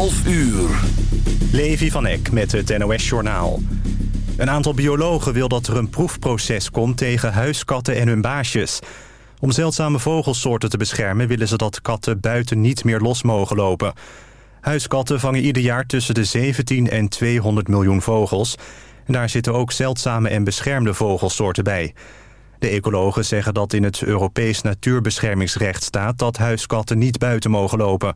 11 uur. Levi van Eck met het NOS-journaal. Een aantal biologen wil dat er een proefproces komt tegen huiskatten en hun baasjes. Om zeldzame vogelsoorten te beschermen willen ze dat katten buiten niet meer los mogen lopen. Huiskatten vangen ieder jaar tussen de 17 en 200 miljoen vogels. En daar zitten ook zeldzame en beschermde vogelsoorten bij. De ecologen zeggen dat in het Europees natuurbeschermingsrecht staat... dat huiskatten niet buiten mogen lopen.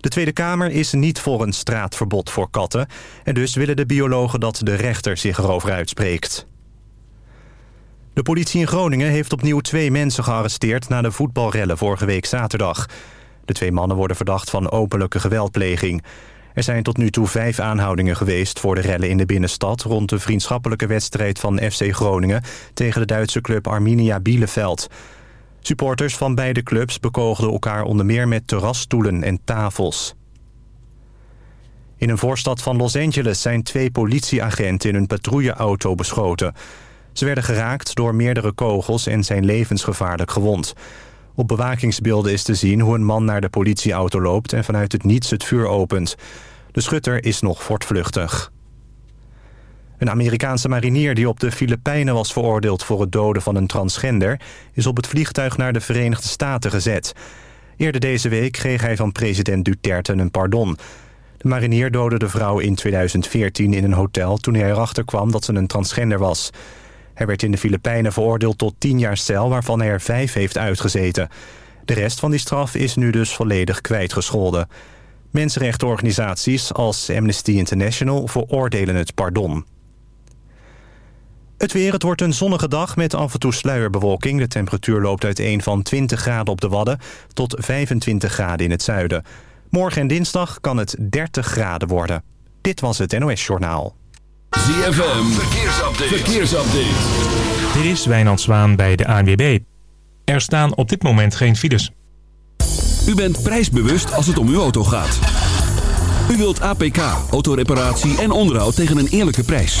De Tweede Kamer is niet voor een straatverbod voor katten... en dus willen de biologen dat de rechter zich erover uitspreekt. De politie in Groningen heeft opnieuw twee mensen gearresteerd... na de voetbalrellen vorige week zaterdag. De twee mannen worden verdacht van openlijke geweldpleging. Er zijn tot nu toe vijf aanhoudingen geweest voor de rellen in de binnenstad... rond de vriendschappelijke wedstrijd van FC Groningen... tegen de Duitse club Arminia Bielefeld. Supporters van beide clubs bekogelden elkaar onder meer met terrasstoelen en tafels. In een voorstad van Los Angeles zijn twee politieagenten in een patrouilleauto beschoten. Ze werden geraakt door meerdere kogels en zijn levensgevaarlijk gewond. Op bewakingsbeelden is te zien hoe een man naar de politieauto loopt... en vanuit het niets het vuur opent. De schutter is nog voortvluchtig. Een Amerikaanse marinier die op de Filipijnen was veroordeeld... voor het doden van een transgender... is op het vliegtuig naar de Verenigde Staten gezet. Eerder deze week kreeg hij van president Duterte een pardon. De marinier doodde de vrouw in 2014 in een hotel... toen hij erachter kwam dat ze een transgender was... Hij werd in de Filipijnen veroordeeld tot 10 jaar cel... waarvan hij er vijf heeft uitgezeten. De rest van die straf is nu dus volledig kwijtgescholden. Mensenrechtenorganisaties als Amnesty International veroordelen het pardon. Het weer, het wordt een zonnige dag met af en toe sluierbewolking. De temperatuur loopt uiteen van 20 graden op de Wadden tot 25 graden in het zuiden. Morgen en dinsdag kan het 30 graden worden. Dit was het NOS Journaal. ZFM, verkeersupdate. verkeersupdate. Dit is Wijnand Zwaan bij de ANWB. Er staan op dit moment geen files. U bent prijsbewust als het om uw auto gaat. U wilt APK, autoreparatie en onderhoud tegen een eerlijke prijs.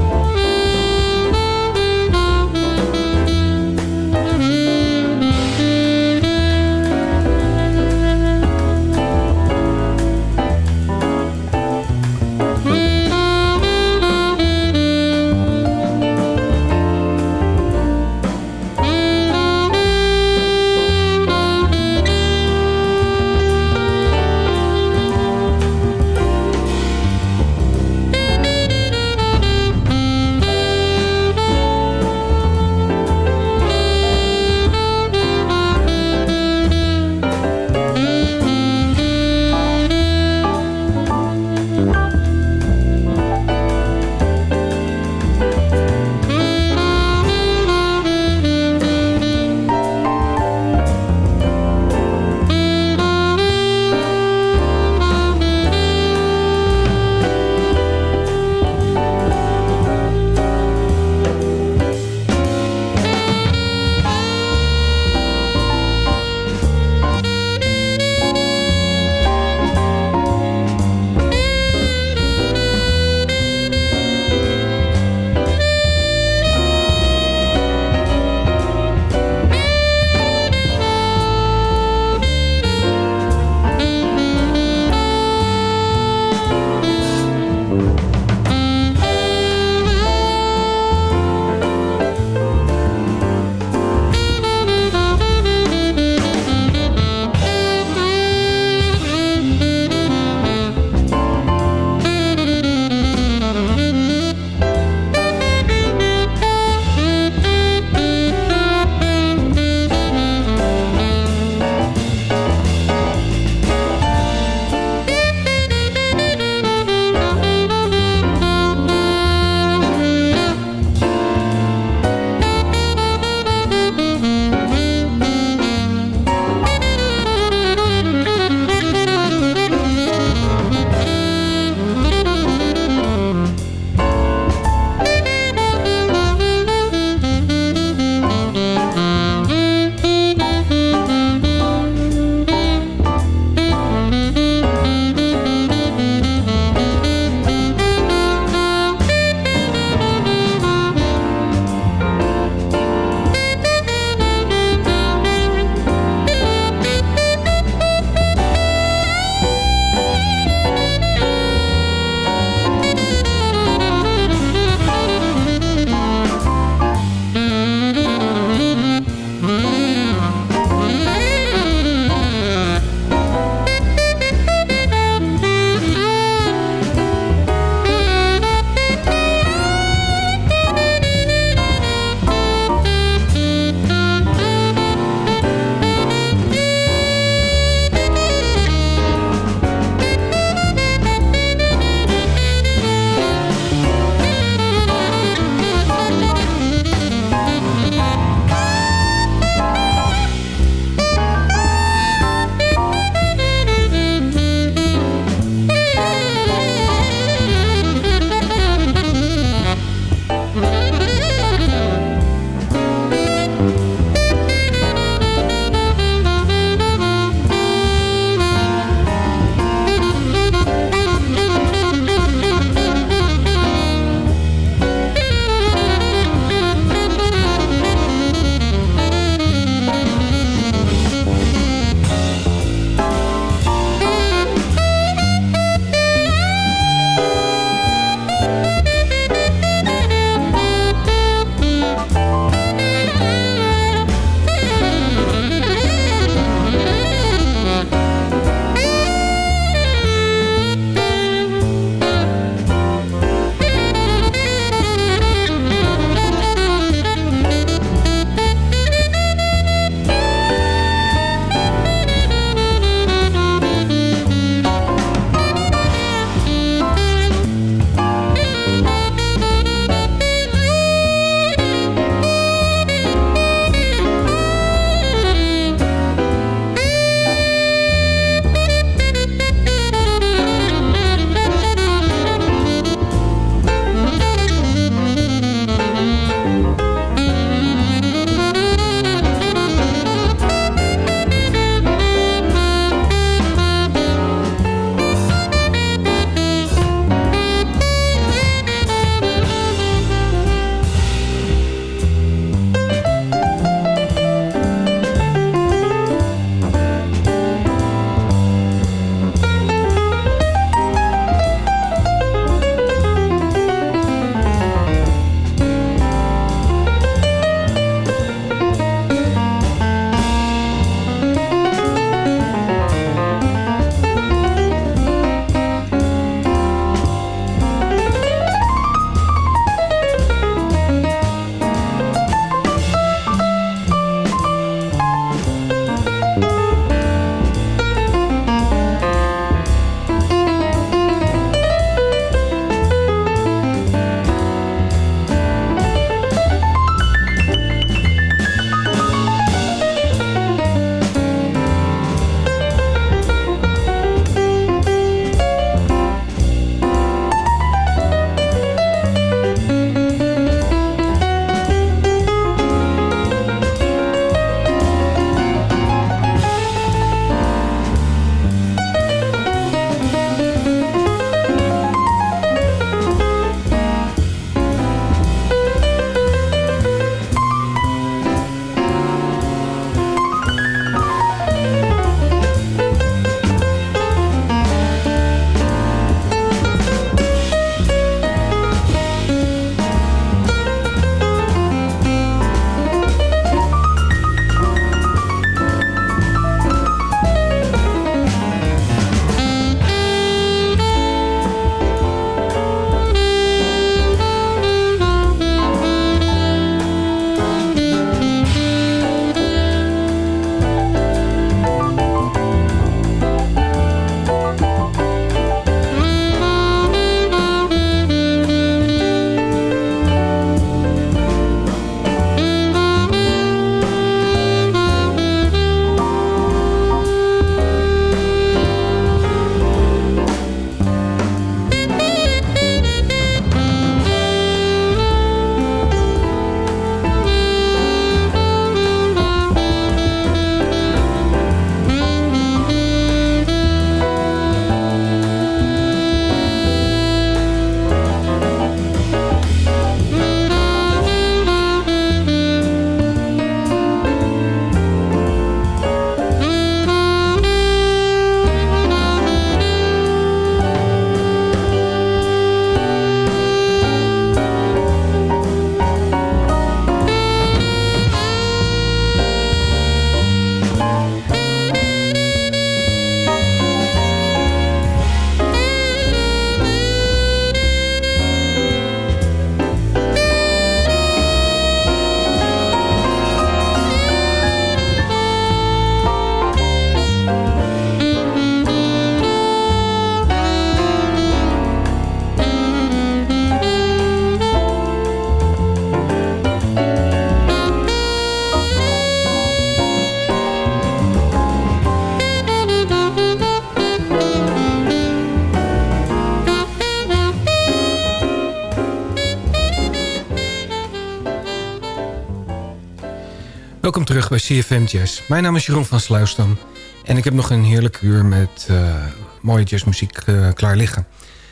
CFM Jazz. Mijn naam is Jeroen van Sluisdam. En ik heb nog een heerlijk uur met uh, mooie jazzmuziek uh, klaar liggen.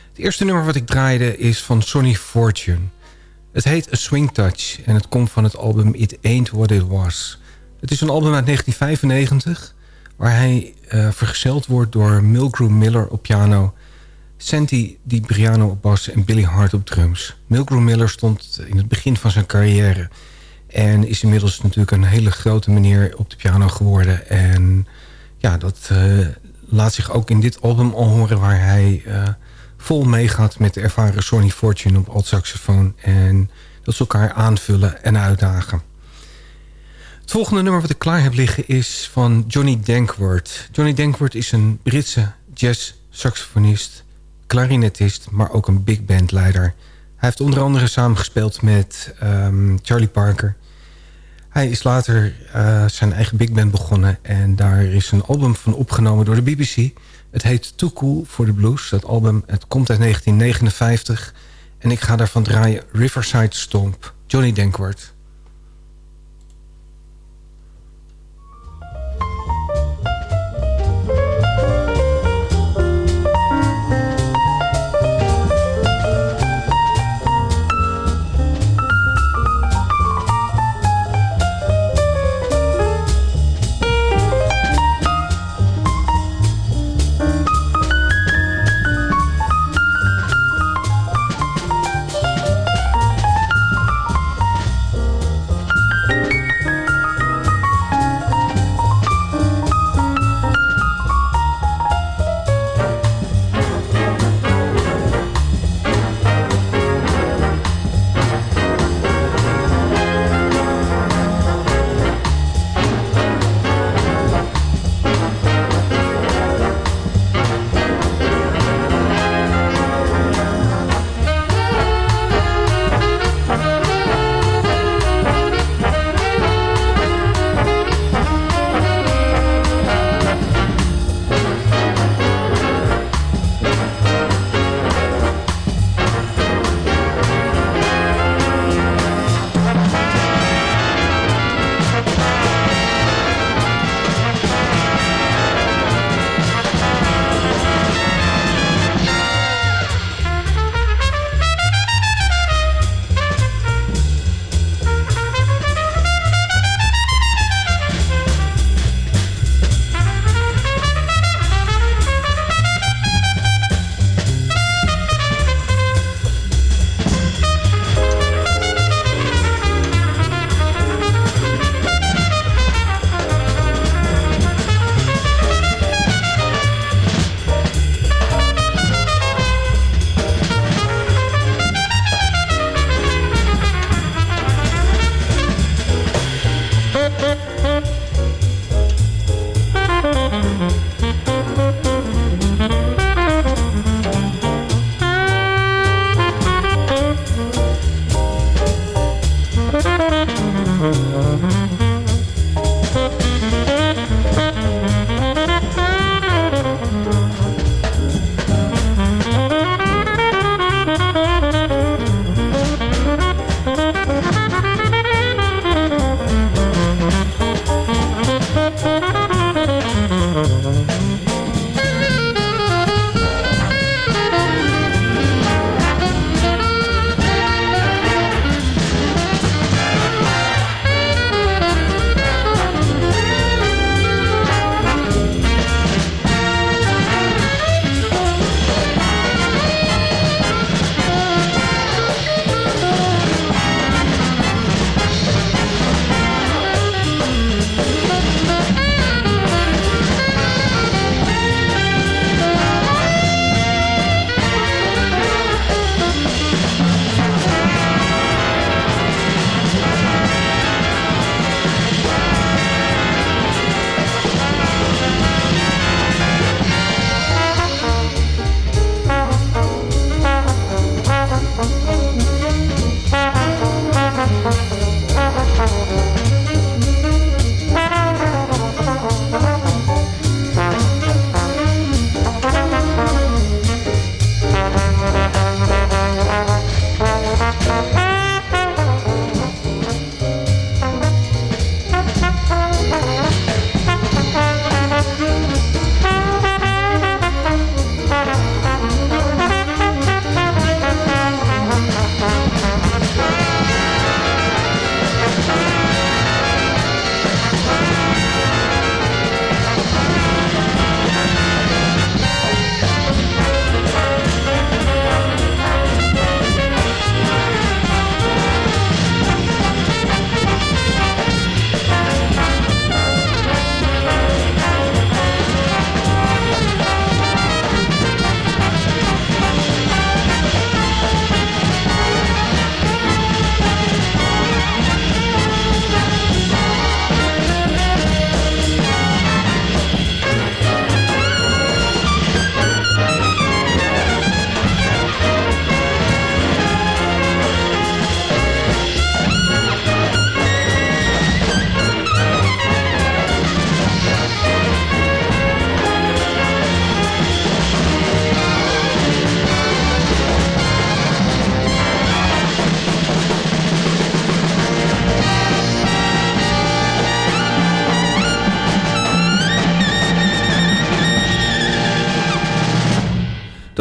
Het eerste nummer wat ik draaide is van Sonny Fortune. Het heet A Swing Touch en het komt van het album It Ain't What It Was. Het is een album uit 1995 waar hij uh, vergezeld wordt door Milgrew Miller op piano... Santi Di Briano op bas en Billy Hart op drums. Milgrew Miller stond in het begin van zijn carrière... En is inmiddels natuurlijk een hele grote meneer op de piano geworden. En ja, dat uh, laat zich ook in dit album al horen... waar hij uh, vol meegaat met de ervaren Sonny Fortune op alt-saxofoon. En dat ze elkaar aanvullen en uitdagen. Het volgende nummer wat ik klaar heb liggen is van Johnny Dankworth. Johnny Dankworth is een Britse jazz-saxofonist, klarinetist... maar ook een big band leider... Hij heeft onder andere samengespeeld met um, Charlie Parker. Hij is later uh, zijn eigen big band begonnen. En daar is een album van opgenomen door de BBC. Het heet Too Cool for the Blues. Dat album het komt uit 1959. En ik ga daarvan draaien Riverside Stomp. Johnny Dankworth.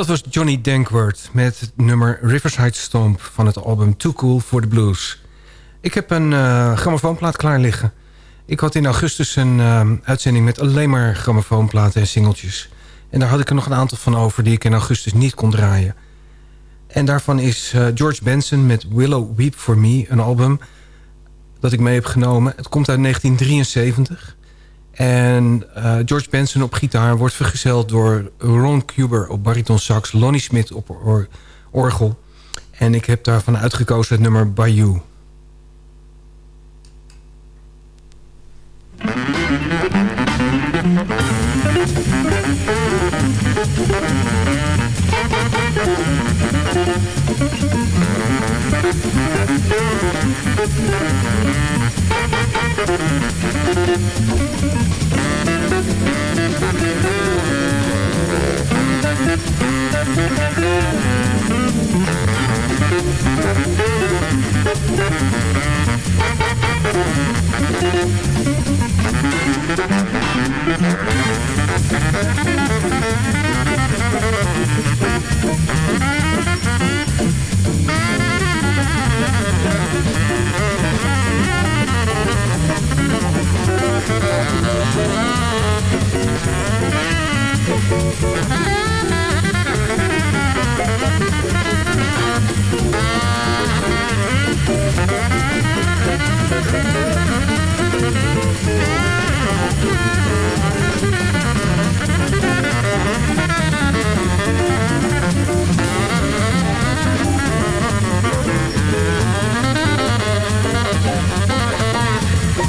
Dat was Johnny Dankworth met nummer Riverside Stomp... van het album Too Cool for the Blues. Ik heb een uh, grammofoonplaat klaar liggen. Ik had in augustus een uh, uitzending met alleen maar grammofoonplaten en singeltjes. En daar had ik er nog een aantal van over die ik in augustus niet kon draaien. En daarvan is uh, George Benson met Willow Weep For Me, een album dat ik mee heb genomen. Het komt uit 1973. En uh, George Benson op gitaar wordt vergezeld door Ron Cuber op bariton sax... Lonnie Smith op or orgel. En ik heb daarvan uitgekozen het nummer Bayou. Thank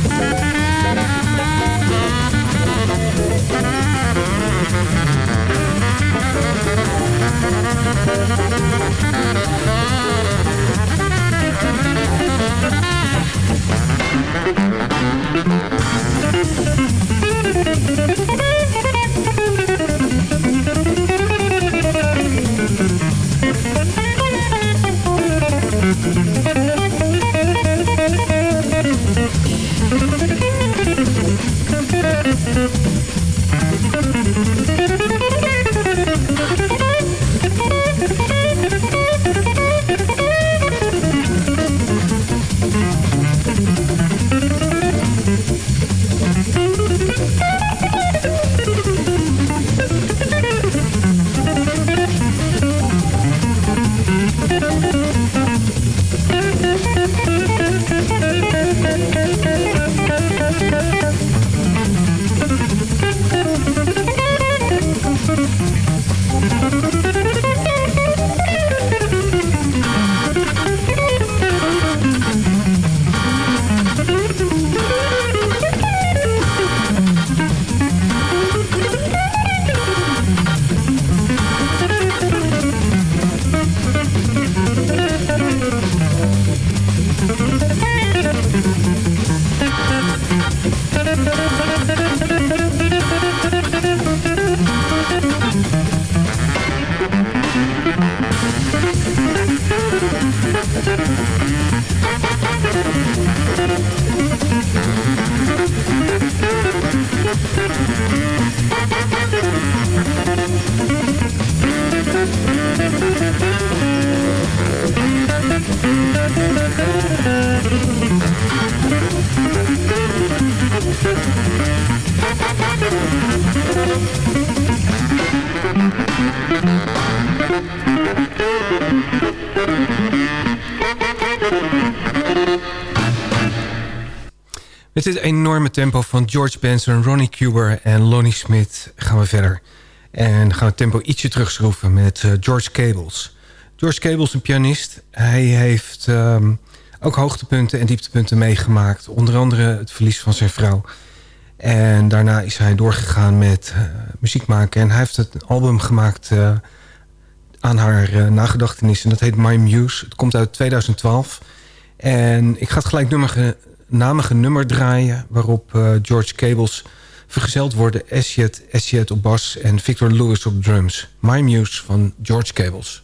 Thank Thank Met dit enorme tempo van George Benson, Ronnie Cuber en Lonnie Smith gaan we verder. En gaan we het tempo ietsje terugschroeven met uh, George Cables. George Cables, een pianist. Hij heeft um, ook hoogtepunten en dieptepunten meegemaakt. Onder andere het verlies van zijn vrouw. En daarna is hij doorgegaan met uh, muziek maken. En hij heeft het album gemaakt uh, aan haar nagedachtenis. En dat heet My Muse. Het komt uit 2012. En ik ga het gelijk nummer namige nummer draaien... waarop uh, George Cables vergezeld worden... Esjet, Esjet op bas en Victor Lewis op drums. My Muse van George Cables.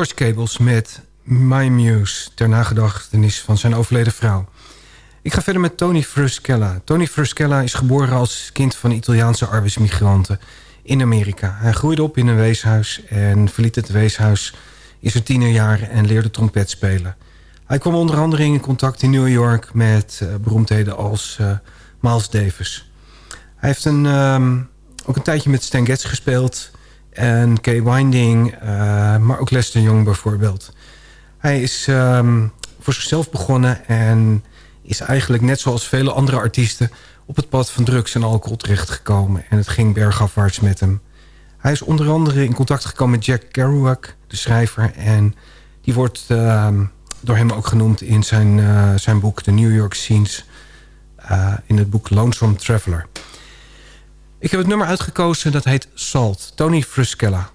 George met My Muse... ter nagedachtenis van zijn overleden vrouw. Ik ga verder met Tony Fruskella. Tony Fruskella is geboren als kind van Italiaanse arbeidsmigranten in Amerika. Hij groeide op in een weeshuis en verliet het weeshuis in zijn tienerjaren en leerde trompet spelen. Hij kwam onder andere in contact in New York met uh, beroemdheden als uh, Miles Davis. Hij heeft een, um, ook een tijdje met Stan Getz gespeeld en Kay Winding, uh, maar ook Lester Young bijvoorbeeld. Hij is um, voor zichzelf begonnen en is eigenlijk net zoals vele andere artiesten... op het pad van drugs en alcohol terechtgekomen. En het ging bergafwaarts met hem. Hij is onder andere in contact gekomen met Jack Kerouac, de schrijver. En die wordt uh, door hem ook genoemd in zijn, uh, zijn boek... The New York Scenes, uh, in het boek Lonesome Traveler. Ik heb het nummer uitgekozen, dat heet Salt. Tony Fruskella.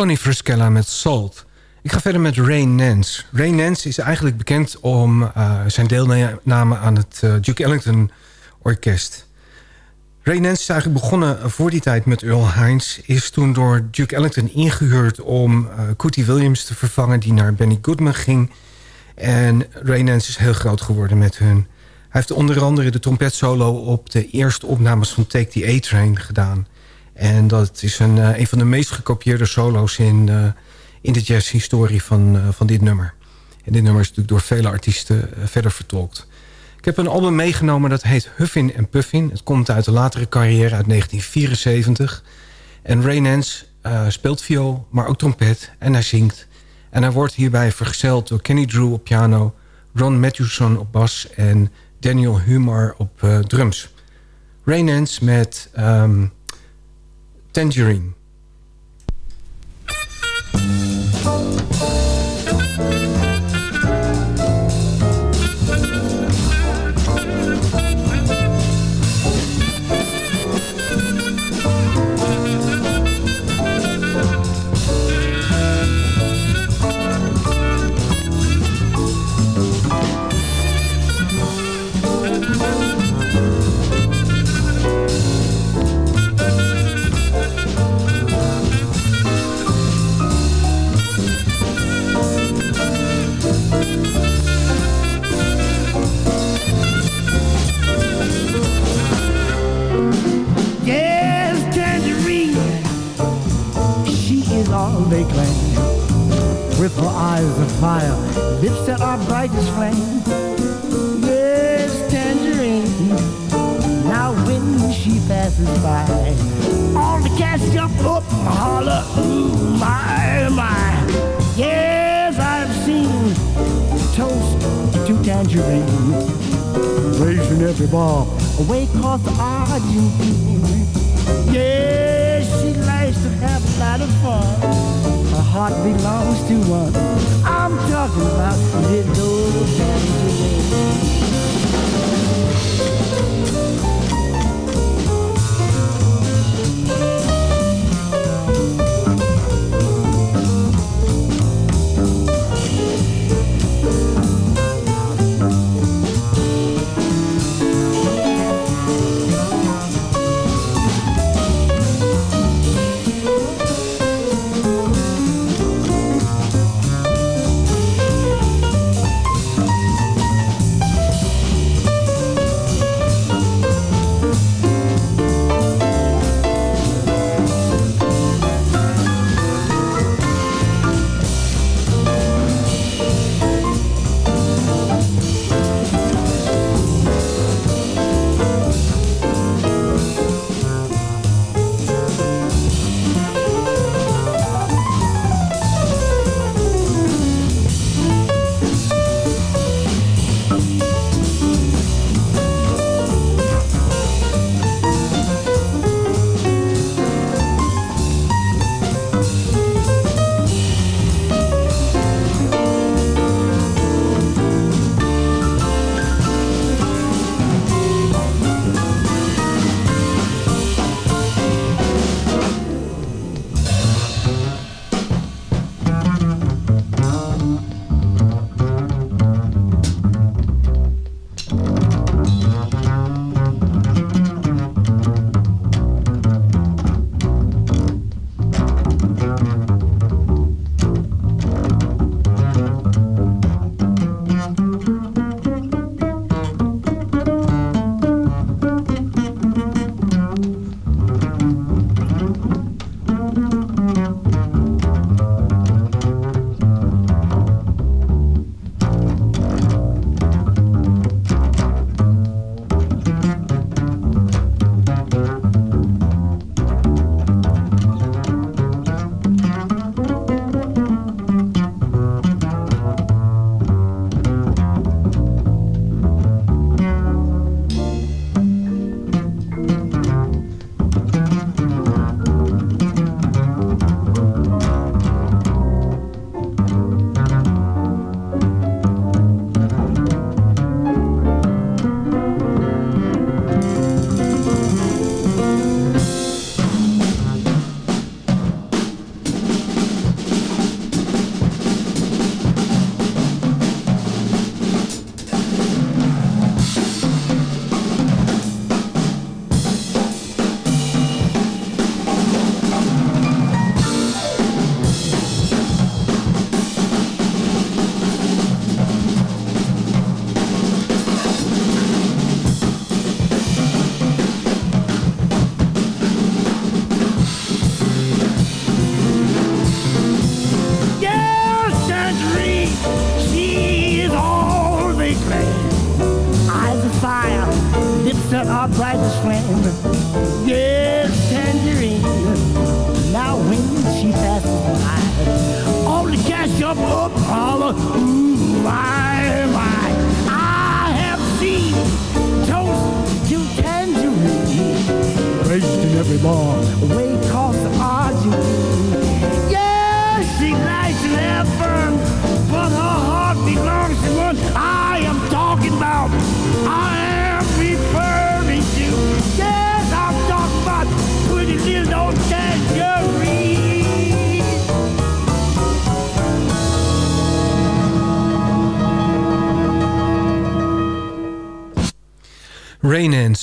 Tony met Salt. Ik ga verder met Ray Nance. Ray Nance is eigenlijk bekend om uh, zijn deelname aan het uh, Duke Ellington Orkest. Ray Nance is eigenlijk begonnen voor die tijd met Earl Hines... is toen door Duke Ellington ingehuurd om uh, Cootie Williams te vervangen... die naar Benny Goodman ging. En Ray Nance is heel groot geworden met hun. Hij heeft onder andere de trompetsolo op de eerste opnames van Take the A-Train gedaan... En dat is een, uh, een van de meest gekopieerde solo's in, uh, in de jazzhistorie van, uh, van dit nummer. En dit nummer is natuurlijk door vele artiesten verder vertolkt. Ik heb een album meegenomen dat heet Huffin en Puffin. Het komt uit de latere carrière uit 1974. En Ray Nance speelt viool, maar ook trompet en hij zingt. En hij wordt hierbij vergezeld door Kenny Drew op piano... Ron Matthewson op bas en Daniel Humar op drums. Ray Nance met... Um, Tangerine.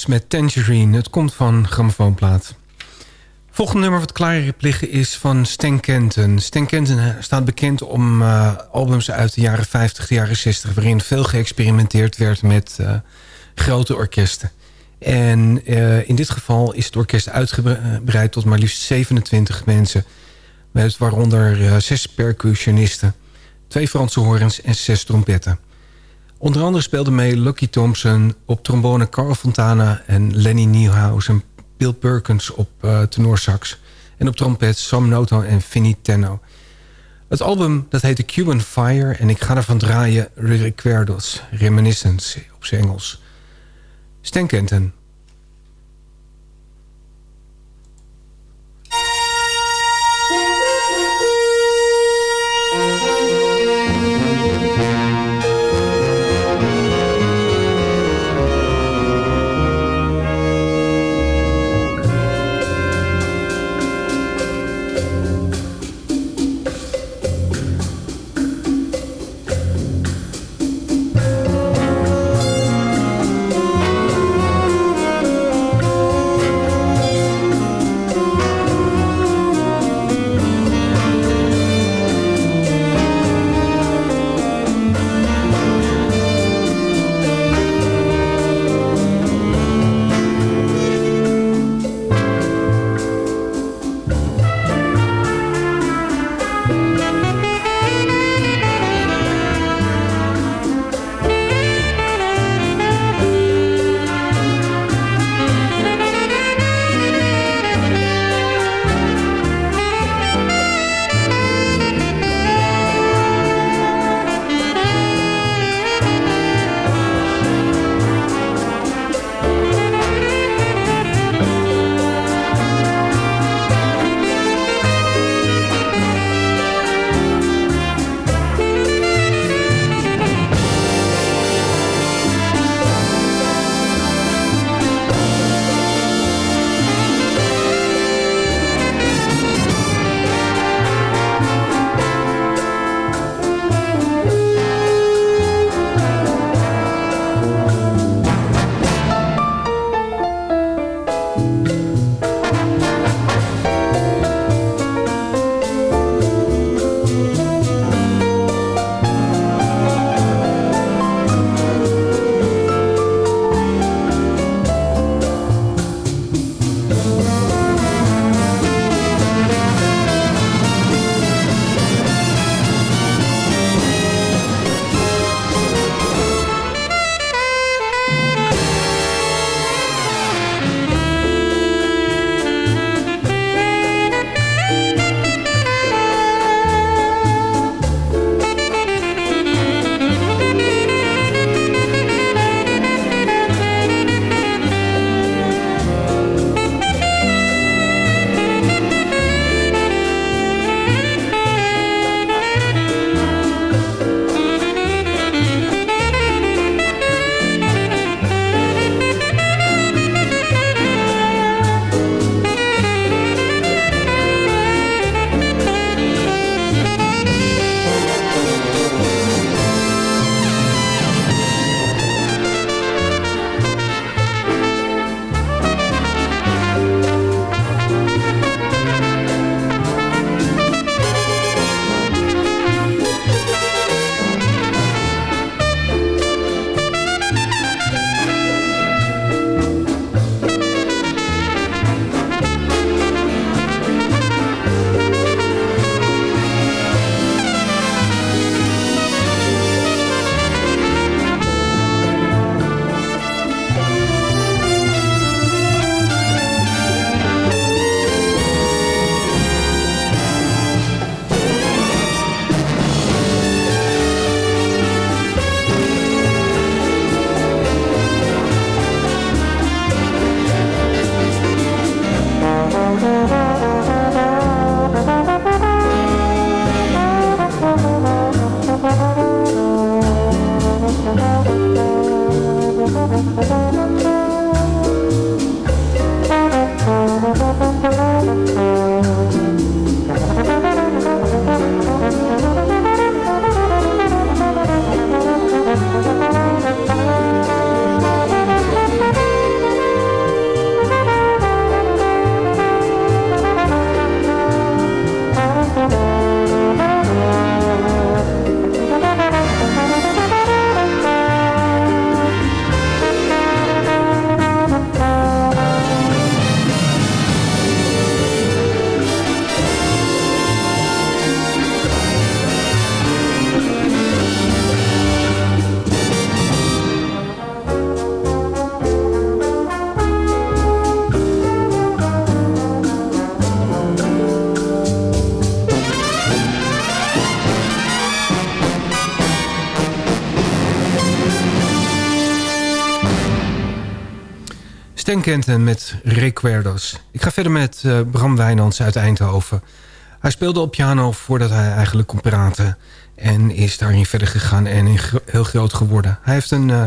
Met Tangerine. Het komt van grammofoonplaat. Volgende nummer wat klaar heeft liggen is van Stan Kenton. Stan Kenton eh, staat bekend om eh, albums uit de jaren 50, de jaren 60... waarin veel geëxperimenteerd werd met eh, grote orkesten. En in dit geval is het orkest uitgebreid tot maar liefst 27 mensen... met waaronder zes percussionisten, twee Franse horens en zes trompetten. Onder andere speelden mee Lucky Thompson op trombone Carl Fontana en Lenny Nieuwhouse en Bill Perkins op uh, tenorsax. En op trompet Sam Noto en Vinnie Tenno. Het album dat heette Cuban Fire en ik ga ervan draaien Recuerdos, Reminiscence op zijn Engels. Stan Kenton. Stan Kenton met Recuerdos. Ik ga verder met eh, Bram Wijnands uit Eindhoven. Hij speelde op piano voordat hij eigenlijk kon praten. En is daarin verder gegaan en heel groot geworden. Hij heeft een, eh,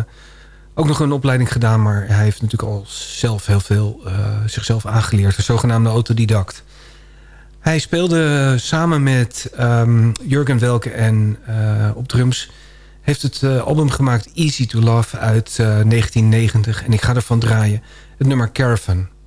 ook nog een opleiding gedaan... maar hij heeft natuurlijk al zelf heel veel eh, zichzelf aangeleerd. Een zogenaamde autodidact. Hij speelde samen met ehm, Jurgen Welke en op drums... heeft het eh, album gemaakt Easy to Love uit eh, 1990. En ik ga ervan draaien het nummer Caravan. Caravan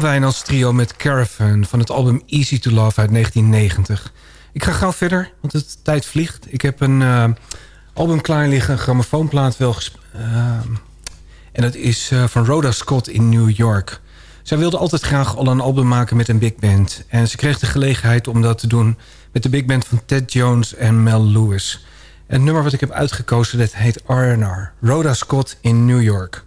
Bram Wijnands trio met Caravan van het album Easy to Love uit 1990. Ik ga gauw verder, want de tijd vliegt. Ik heb een eh, album klaar liggen, een grammofoonplaat wel gespeeld. en dat is eh, van Rhoda Scott in New York. Zij wilde altijd graag al een album maken met een big band. En ze kreeg de gelegenheid om dat te doen met de big band van Ted Jones en Mel Lewis. Het nummer wat ik heb uitgekozen, dat heet R&R. Rhoda Scott in New York.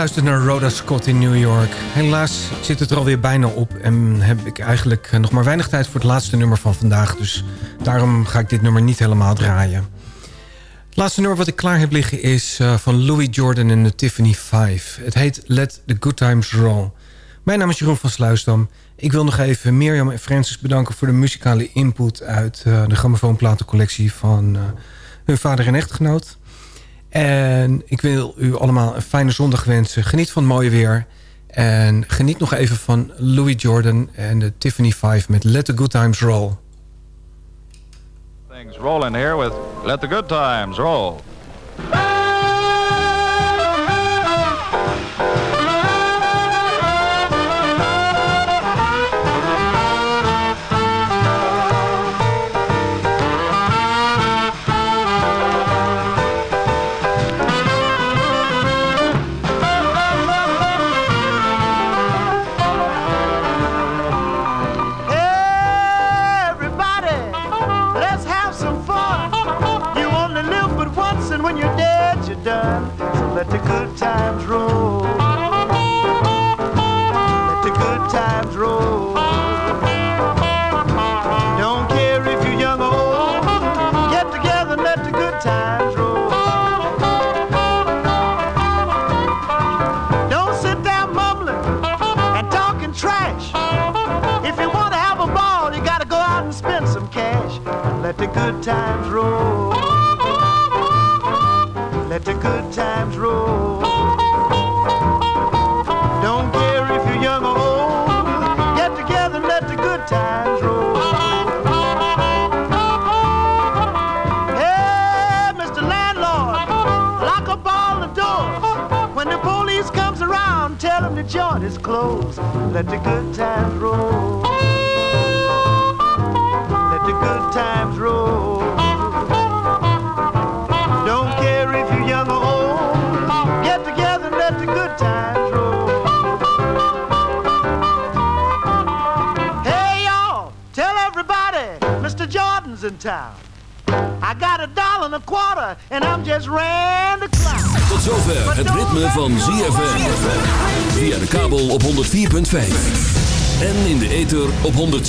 Luistert naar Rhoda Scott in New York. Helaas zit het er alweer bijna op... en heb ik eigenlijk eh, nog maar weinig tijd voor het laatste nummer van vandaag. Dus daarom ga ik dit nummer niet helemaal draaien. Het laatste nummer wat ik klaar heb liggen is uh, van Louis Jordan en de Tiffany 5. Het heet Let the Good Times Roll. Mijn naam is Jeroen van Sluisdam. Ik wil nog even Mirjam en Francis bedanken voor de muzikale input... uit uh, de grammofoonplatencollectie van hun vader en echtgenoot... En ik wil u allemaal een fijne zondag wensen. Geniet van het mooie weer. En geniet nog even van Louis Jordan en de Tiffany 5 met Let the Good Times Roll. Things rolling here with Let the Good Times Roll.